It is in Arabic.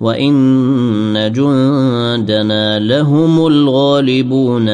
وان جندنا لهم الغالبون